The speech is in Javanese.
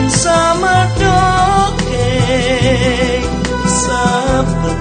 Kon sama doke sabar